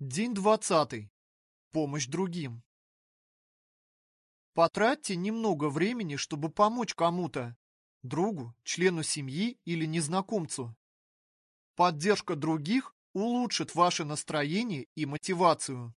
День двадцатый. Помощь другим. Потратьте немного времени, чтобы помочь кому-то, другу, члену семьи или незнакомцу. Поддержка других улучшит ваше настроение и мотивацию.